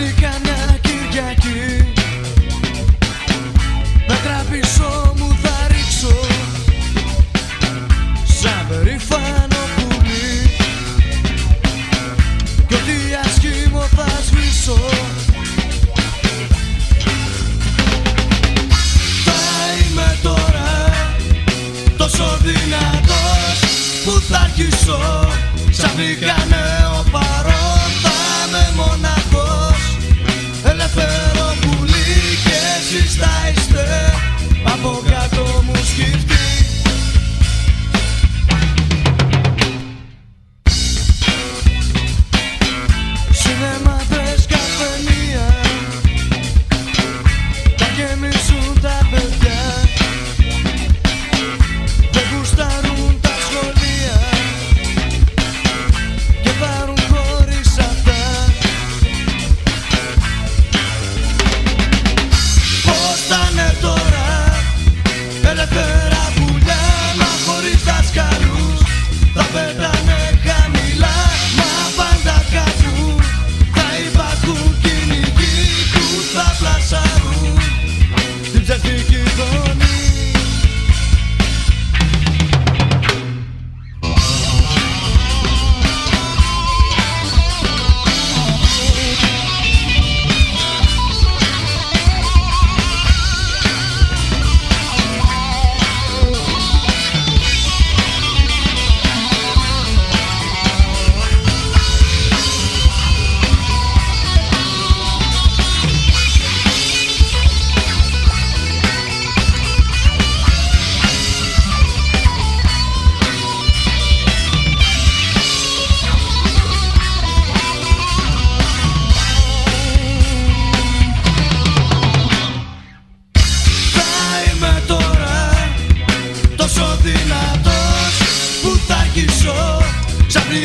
Μέχρι Κυριακή Να τραβήσω μου θα ρίξω. Σαν περήφανο πουλί Κι ό,τι ασχήμω θα σβήσω. Θα είμαι τώρα Τόσο δυνατός που θα αρχίσω.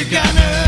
Gunner. gonna